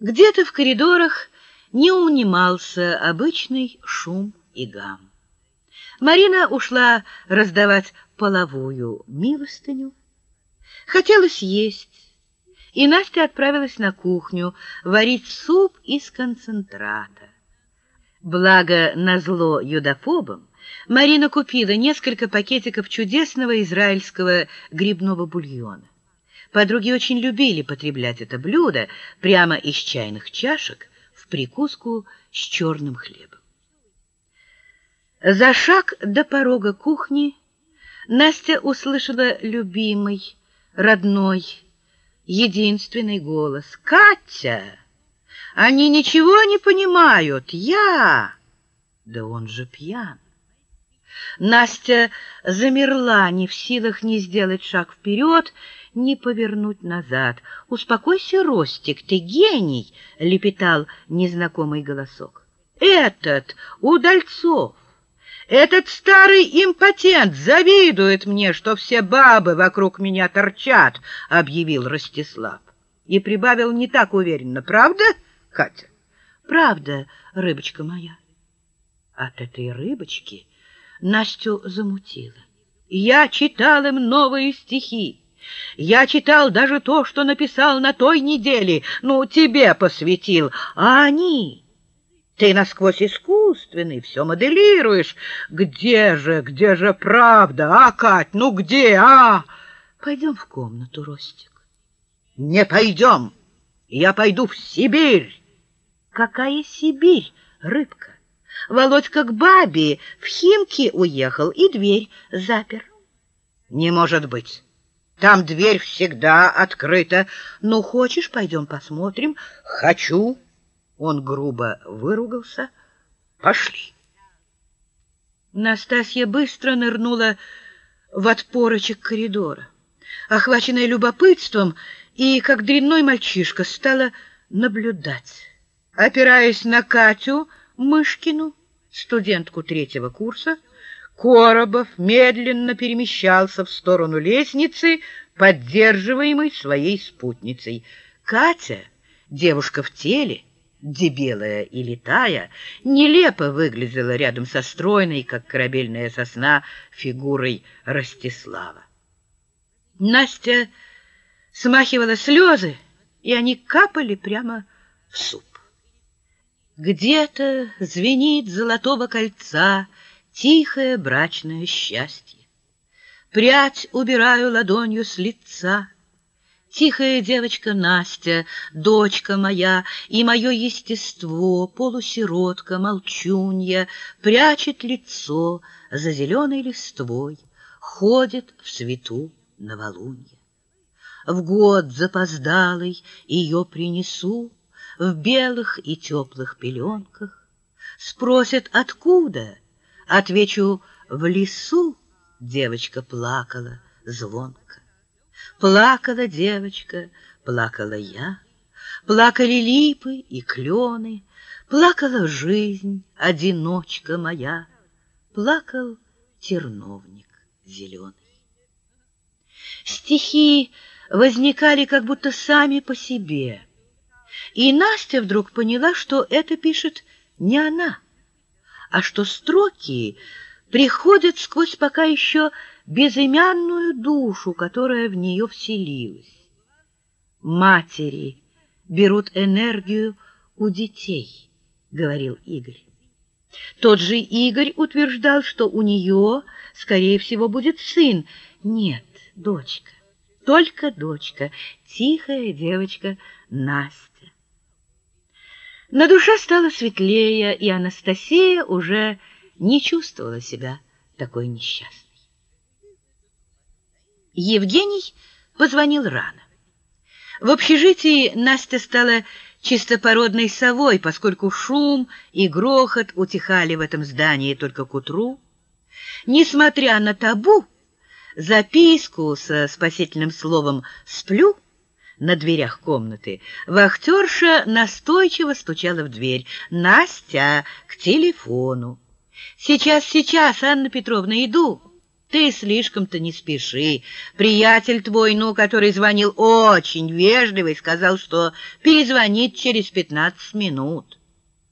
Где-то в коридорах не унимался обычный шум и гам. Марина ушла раздавать половую милостыню. Хотелось есть, и Настя отправилась на кухню варить суп из концентрата. Благо, назло юдофобам, Марина купила несколько пакетиков чудесного израильского грибного бульона. Подруги очень любили потреблять это блюдо прямо из чайных чашек в прикуску с черным хлебом. За шаг до порога кухни Настя услышала любимый, родной, единственный голос. «Катя! Они ничего не понимают! Я!» Да он же пьян. Настя замерла, не в силах ни сделать шаг вперед, ни повернуть назад. «Успокойся, Ростик, ты гений!» — лепетал незнакомый голосок. «Этот, Удальцов, этот старый импотент завидует мне, что все бабы вокруг меня торчат», — объявил Ростислав. И прибавил не так уверенно. «Правда, Катя?» «Правда, рыбочка моя». От этой рыбочки Настю замутило. Я читал им новые стихи. Я читал даже то, что написал на той неделе, ну, тебе посвятил, а они... Ты насквозь искусственный, все моделируешь. Где же, где же правда, а, Кать, ну где, а? Пойдем в комнату, Ростик. Не пойдем, я пойду в Сибирь. Какая Сибирь, рыбка? Володька к бабе в Химки уехал и дверь запер. Не может быть. Там дверь всегда открыта. Ну, хочешь, пойдем посмотрим? Хочу. Он грубо выругался. Пошли. Настасья быстро нырнула в отпорочек коридора. Охваченная любопытством и, как дрянной мальчишка, стала наблюдать. Опираясь на Катю Мышкину, студентку третьего курса, Коробов медленно перемещался в сторону лестницы, поддерживаемой своей спутницей. Катя, девушка в теле, дебелая и летая, нелепо выглядела рядом со стройной, как корабельная сосна, фигурой Ростислава. Настя смахивала слезы, и они капали прямо в суп. Где-то звенит золотого кольца тихое брачное счастье. Прядь убираю ладонью с лица. Тихая девочка Настя, дочка моя, и мое естество, полусиротка, молчунья, прячет лицо за зеленой листвой, ходит в свету новолунья. В год запоздалый ее принесу в белых и теплых пеленках. Спросят, откуда? Отвечу, в лесу девочка плакала звонко. Плакала девочка, плакала я, Плакали липы и клены, Плакала жизнь, одиночка моя, Плакал терновник зеленый. Стихи возникали как будто сами по себе, И Настя вдруг поняла, что это пишет не она, а что строки приходят сквозь пока еще безымянную душу, которая в нее вселилась. Матери берут энергию у детей, говорил Игорь. Тот же Игорь утверждал, что у нее, скорее всего, будет сын. Нет, дочка, только дочка, тихая девочка Настя. На душе стало светлее, и Анастасия уже не чувствовала себя такой несчастной. Евгений позвонил рано. В общежитии Настя стала чистопородной совой, поскольку шум и грохот утихали в этом здании только к утру. Несмотря на табу, записку со спасительным словом «сплю» на дверях комнаты. Вахтерша настойчиво стучала в дверь. «Настя, к телефону!» «Сейчас, сейчас, Анна Петровна, иду!» Ты слишком-то не спеши. Приятель твой, ну, который звонил очень вежливый, сказал, что перезвонит через пятнадцать минут.